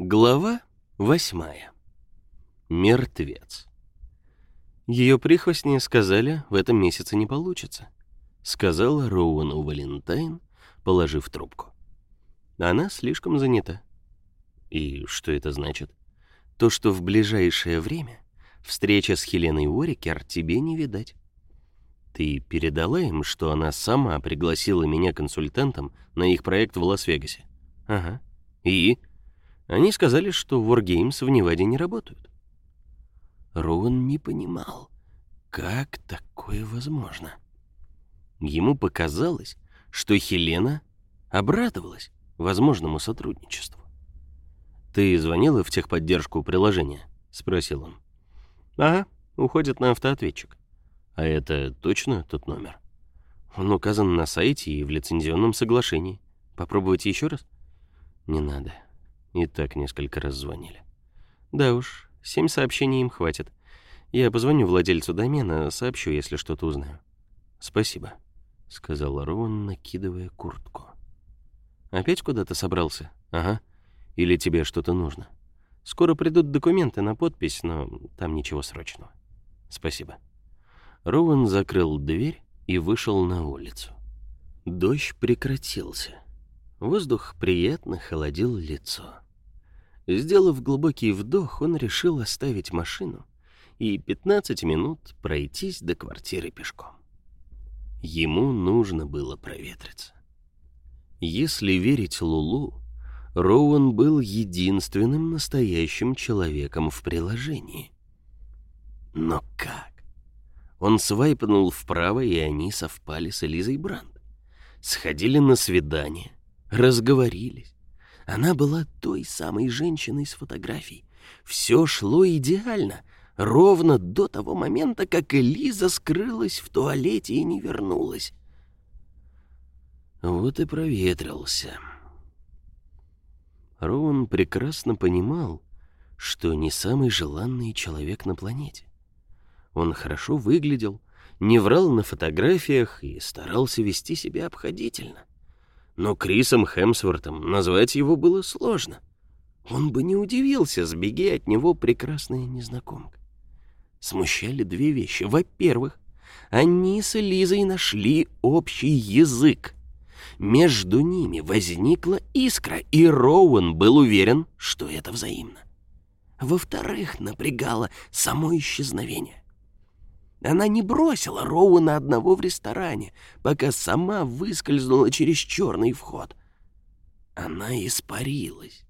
Глава восьмая. Мертвец. Ее прихвостни сказали, в этом месяце не получится, сказала Роуэну Валентайн, положив трубку. Она слишком занята. И что это значит? То, что в ближайшее время встреча с Хеленой Уорикер тебе не видать. Ты передала им, что она сама пригласила меня консультантом на их проект в Лас-Вегасе? Ага. И они сказали, что Wargames в Неваде не работают. Роуэн не понимал, как такое возможно. Ему показалось, что Хелена обрадовалась возможному сотрудничеству. «Ты звонила в техподдержку приложения?» — спросил он. «Ага, уходит на автоответчик. А это точно тот номер?» Он указан на сайте и в лицензионном соглашении. Попробовать еще раз? Не надо. И так несколько раз звонили. Да уж, семь сообщений им хватит. Я позвоню владельцу домена, сообщу, если что-то узнаю. Спасибо, сказал Роуэн, накидывая куртку. Опять куда-то собрался? Ага. Или тебе что-то нужно? Скоро придут документы на подпись, но там ничего срочного. Спасибо. Роуэн закрыл дверь и вышел на улицу. Дождь прекратился. Воздух приятно холодил лицо. Сделав глубокий вдох, он решил оставить машину и 15 минут пройтись до квартиры пешком. Ему нужно было проветриться. Если верить Лулу, Роуэн был единственным настоящим человеком в приложении. Но как? Он свайпнул вправо, и они совпали с Элизой Бранд. Сходили на свидание, разговорились. Она была той самой женщиной с фотографией. Все шло идеально, ровно до того момента, как Элиза скрылась в туалете и не вернулась. Вот и проветрился. Роуэн прекрасно понимал, что не самый желанный человек на планете. Он хорошо выглядел, не врал на фотографиях и старался вести себя обходительно но Крисом Хемсвортом назвать его было сложно. Он бы не удивился, сбеги от него прекрасная незнакомка. Смущали две вещи. Во-первых, они с Лизой нашли общий язык. Между ними возникла искра, и Роуэн был уверен, что это взаимно. Во-вторых, напрягало само исчезновение. Она не бросила Роуэна одного в ресторане, пока сама выскользнула через черный вход. Она испарилась.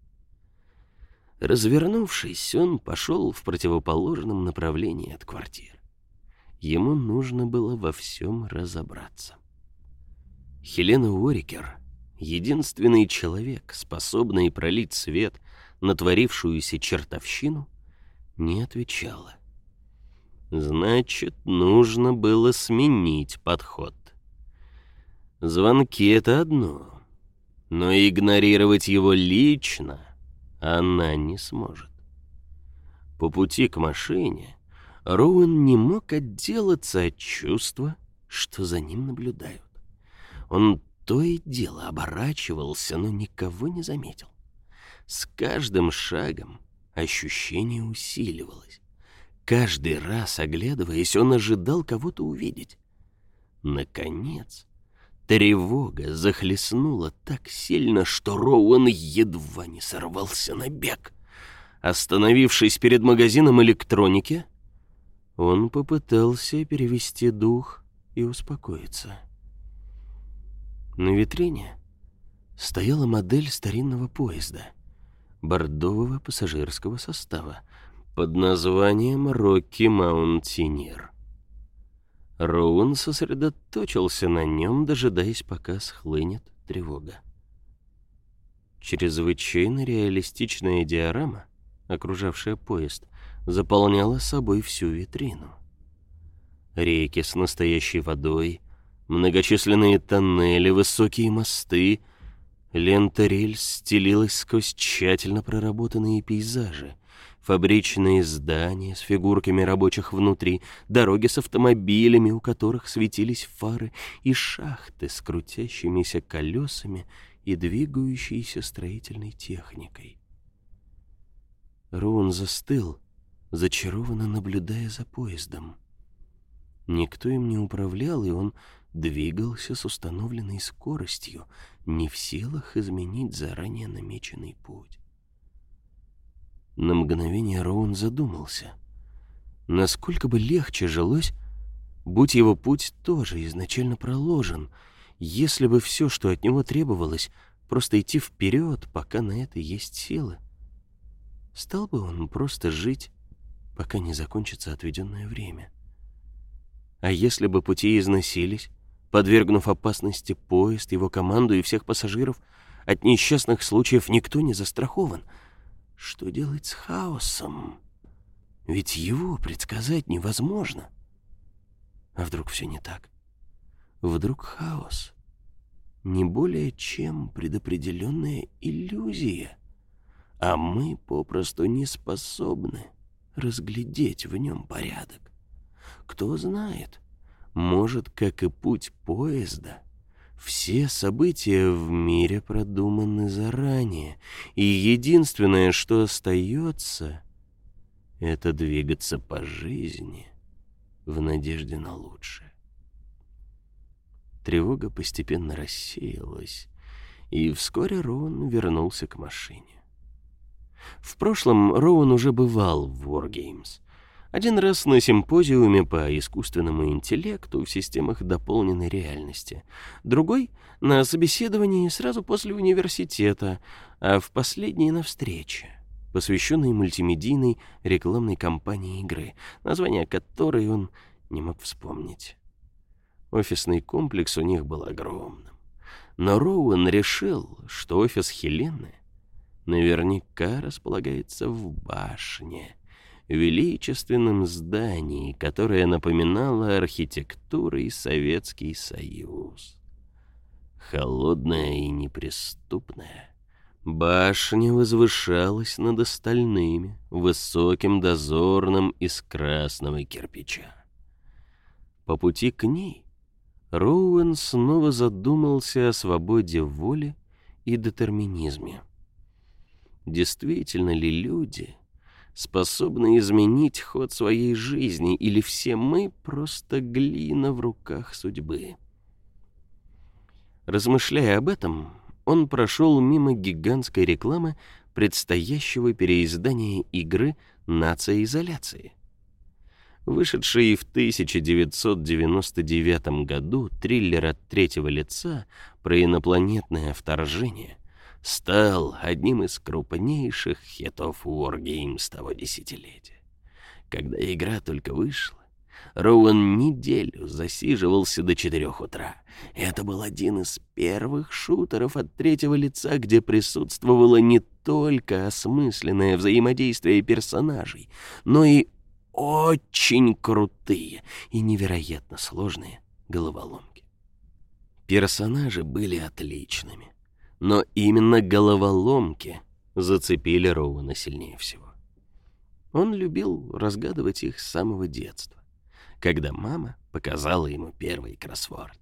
Развернувшись, он пошел в противоположном направлении от квартиры. Ему нужно было во всем разобраться. Хелена Уорикер, единственный человек, способный пролить свет на творившуюся чертовщину, не отвечала. Значит, нужно было сменить подход. Звонки — это одно, но игнорировать его лично она не сможет. По пути к машине Роуэн не мог отделаться от чувства, что за ним наблюдают. Он то и дело оборачивался, но никого не заметил. С каждым шагом ощущение усиливалось. Каждый раз, оглядываясь, он ожидал кого-то увидеть. Наконец, тревога захлестнула так сильно, что Роуэн едва не сорвался на бег. Остановившись перед магазином электроники, он попытался перевести дух и успокоиться. На витрине стояла модель старинного поезда, бордового пассажирского состава, под названием «Рокки Маунтинир». Роуэн сосредоточился на нем, дожидаясь, пока схлынет тревога. Чрезвычайно реалистичная диорама, окружавшая поезд, заполняла собой всю витрину. Реки с настоящей водой, многочисленные тоннели, высокие мосты, лента рельс стелилась сквозь тщательно проработанные пейзажи — фабричные здания с фигурками рабочих внутри, дороги с автомобилями, у которых светились фары, и шахты с крутящимися колесами и двигающейся строительной техникой. Роун застыл, зачарованно наблюдая за поездом. Никто им не управлял, и он двигался с установленной скоростью, не в силах изменить заранее намеченный путь. На мгновение Роун задумался, насколько бы легче жилось, будь его путь тоже изначально проложен, если бы все, что от него требовалось, просто идти вперед, пока на это есть силы. Стал бы он просто жить, пока не закончится отведенное время. А если бы пути износились, подвергнув опасности поезд, его команду и всех пассажиров, от несчастных случаев никто не застрахован. Что делать с хаосом? Ведь его предсказать невозможно. А вдруг все не так? Вдруг хаос не более чем предопределенная иллюзия, а мы попросту не способны разглядеть в нем порядок. Кто знает, может, как и путь поезда, все события в мире продуманы заранее, и единственное, что остается, это двигаться по жизни в надежде на лучшее. Тревога постепенно рассеялась, и вскоре Рон вернулся к машине. В прошлом Роуэн уже бывал в Wargames. Один раз на симпозиуме по искусственному интеллекту в системах дополненной реальности. Другой — на собеседовании сразу после университета, а в последней — на встрече, посвященной мультимедийной рекламной кампании игры, название которой он не мог вспомнить. Офисный комплекс у них был огромным. Но Роуэн решил, что офис Хелены наверняка располагается в башне, величественном здании, которое напоминало архитектурой Советский Союз. Холодная и неприступная, башня возвышалась над остальными, высоким дозорным из красного кирпича. По пути к ней Роуэн снова задумался о свободе воли и детерминизме. Действительно ли люди способны изменить ход своей жизни, или все мы просто глина в руках судьбы? Размышляя об этом, он прошел мимо гигантской рекламы предстоящего переиздания игры «Нация изоляции». Вышедший в 1999 году триллер от третьего лица про инопланетное вторжение стал одним из крупнейших хитов Wargames того десятилетия. Когда игра только вышла, Роуэн неделю засиживался до четырех утра. Это был один из первых шутеров от третьего лица, где присутствовало не только осмысленное взаимодействие персонажей, но и очень крутые и невероятно сложные головоломки. Персонажи были отличными но именно головоломки зацепили Роуэна сильнее всего. Он любил разгадывать их с самого детства, когда мама показала ему первый кроссворд.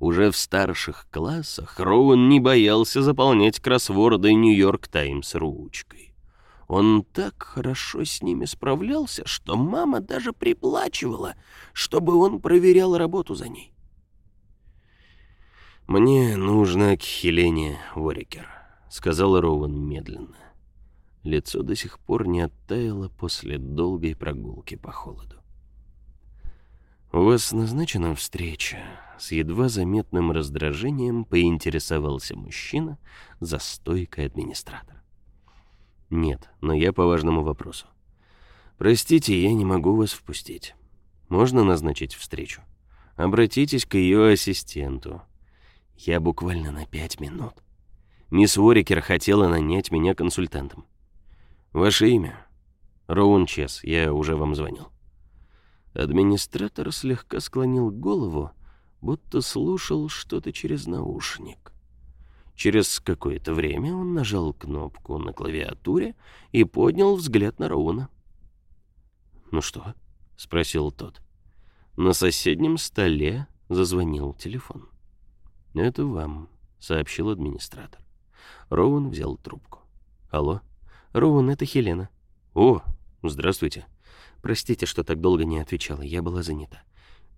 Уже в старших классах Роуэн не боялся заполнять кроссворды «Нью-Йорк Таймс» ручкой. Он так хорошо с ними справлялся, что мама даже приплачивала, чтобы он проверял работу за ней. «Мне нужно к Хелене Ворикер», — сказал Роуэн медленно. Лицо до сих пор не оттаяло после долгой прогулки по холоду. «У вас назначена встреча?» С едва заметным раздражением поинтересовался мужчина за стойкой администратора. «Нет, но я по важному вопросу. Простите, я не могу вас впустить. Можно назначить встречу? Обратитесь к ее ассистенту. Я буквально на пять минут. Мисс Уорикер хотела нанять меня консультантом. Ваше имя? Роун Чес, я уже вам звонил. Администратор слегка склонил голову, будто слушал что-то через наушник. Через какое-то время он нажал кнопку на клавиатуре и поднял взгляд на Роуна. «Ну что?» — спросил тот. На соседнем столе зазвонил телефон. «Это вам», — сообщил администратор. Роуэн взял трубку. «Алло? Роуэн, это Хелена. О, здравствуйте. Простите, что так долго не отвечала, я была занята.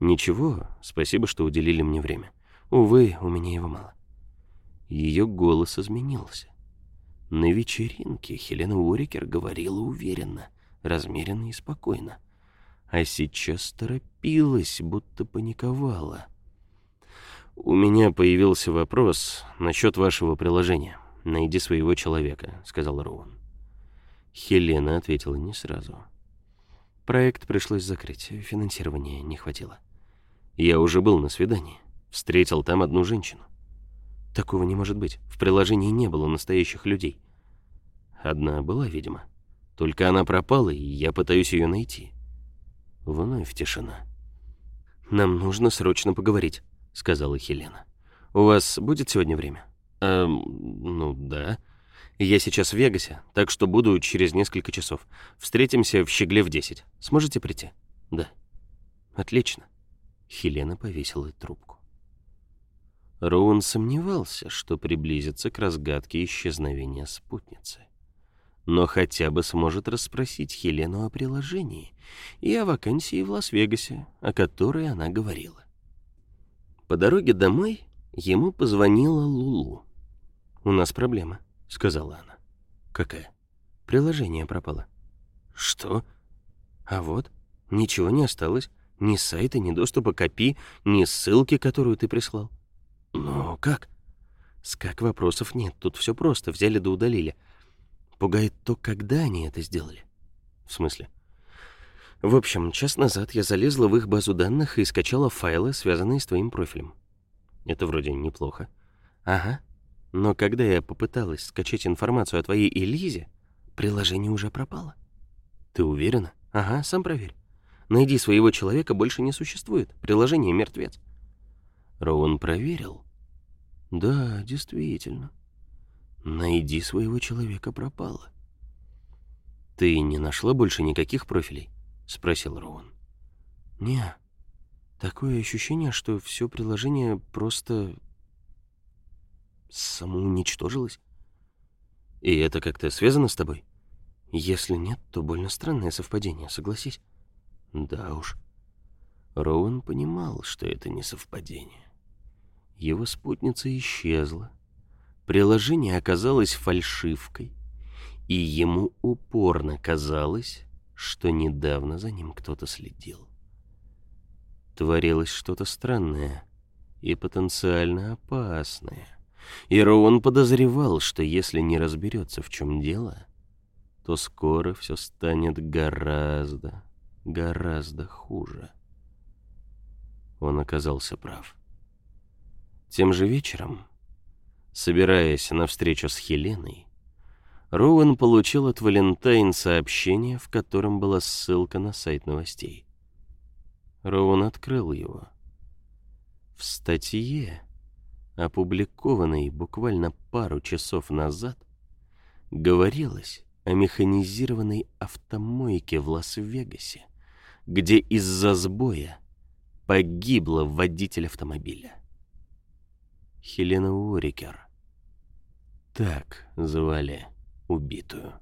Ничего, спасибо, что уделили мне время. Увы, у меня его мало. Ее голос изменился. На вечеринке Хелена Уорикер говорила уверенно, размеренно и спокойно. А сейчас торопилась, будто паниковала. «У меня появился вопрос насчет вашего приложения. Найди своего человека», — сказал Роуэн. Хелена ответила не сразу. Проект пришлось закрыть, финансирования не хватило. Я уже был на свидании, встретил там одну женщину. Такого не может быть. В приложении не было настоящих людей. Одна была, видимо. Только она пропала, и я пытаюсь ее найти. Вновь тишина. «Нам нужно срочно поговорить», — сказала Хелена. «У вас будет сегодня время?» «Эм, ну да. Я сейчас в Вегасе, так что буду через несколько часов. Встретимся в Щегле в 10. Сможете прийти?» «Да». «Отлично». Хелена повесила трубку. Роуэн сомневался, что приблизится к разгадке исчезновения спутницы. Но хотя бы сможет расспросить Хелену о приложении и о вакансии в Лас-Вегасе, о которой она говорила. По дороге домой ему позвонила Лулу. «У нас проблема», — сказала она. «Какая?» «Приложение пропало». «Что?» «А вот, ничего не осталось. Ни сайта, ни доступа к API, ни ссылки, которую ты прислал. «Но как?» «С как вопросов нет, тут все просто, взяли да удалили. Пугает то, когда они это сделали». «В смысле?» «В общем, час назад я залезла в их базу данных и скачала файлы, связанные с твоим профилем». «Это вроде неплохо». «Ага. Но когда я попыталась скачать информацию о твоей Элизе, приложение уже пропало». «Ты уверена?» «Ага, сам проверь. Найди своего человека больше не существует. Приложение мертвец». Роуэн проверил. Да, действительно. Найди своего человека пропало. Ты не нашла больше никаких профилей? Спросил Роуэн. Не. Такое ощущение, что все приложение просто самоуничтожилось. И это как-то связано с тобой? Если нет, то больно странное совпадение, согласись. Да уж. Роуэн понимал, что это не совпадение. Его спутница исчезла. Приложение оказалось фальшивкой, и ему упорно казалось, что недавно за ним кто-то следил. Творилось что-то странное и потенциально опасное. И Роуэн подозревал, что если не разберется, в чем дело, то скоро все станет гораздо, гораздо хуже. Он оказался прав. Тем же вечером, собираясь на встречу с Хеленой, Роуэн получил от Валентайн сообщение, в котором была ссылка на сайт новостей. Роуэн открыл его. В статье, опубликованной буквально пару часов назад, говорилось о механизированной автомойке в Лас-Вегасе, где из-за сбоя погибла водитель автомобиля. Хелена Уорикер. Так звали убитую.